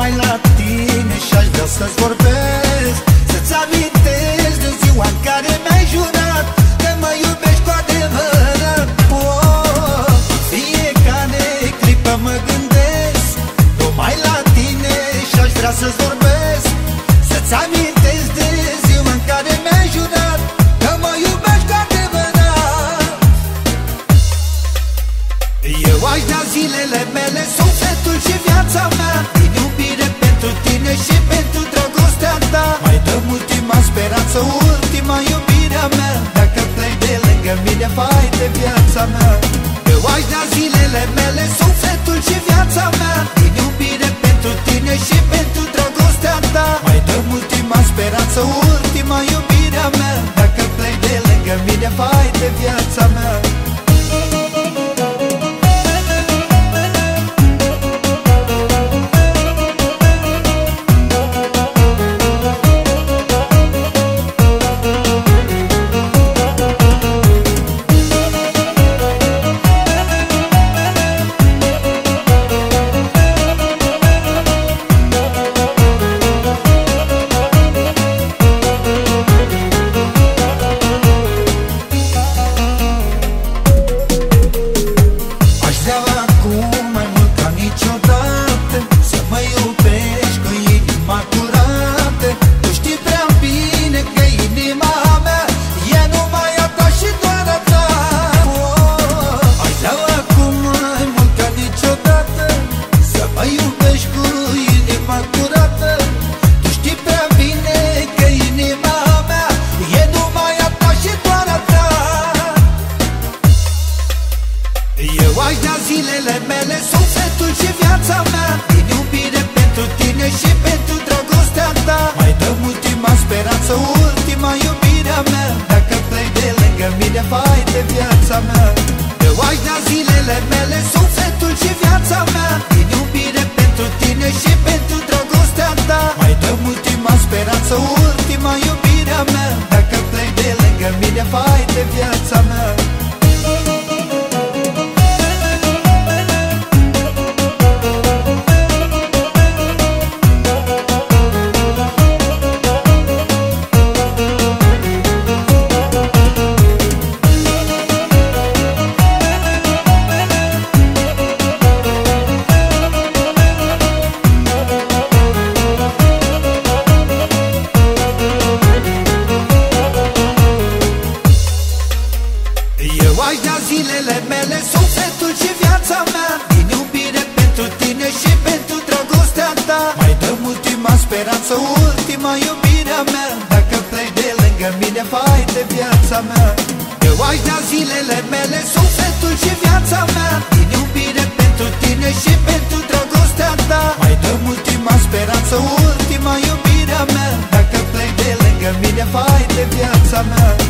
mai la tine Și aș vrea să-ți vorbesc. Speranță, zilele mele, sufletul și viața mea. Din iubire pentru tine și pentru dragostea ta. Mai dăm ultima speranță, ultima iubirea mea. Dacă pleci de lângă mine, vai de viața mea. Eu aș da zilele mele, sufletul și viața mea. Din iubire pentru tine și pentru dragostea ta. Mai dăm ultima speranță, ultima iubirea mea. Dacă pleci de lângă mine, vai de viața mea aș da zilele mele, sufletul și viața mea. Din iubire pentru tine și pentru dragostea ta. Mai dăm ultima speranță, ultima iubirea mea. Dacă pleci de lângă mine, vai de viața mea. Eu aș da zilele mele, sufletul și viața mea. Din iubire pentru tine și pentru dragostea ta. Mai dăm ultima speranță, ultima iubirea mea. Dacă pleci de lângă mine, vai de viața mea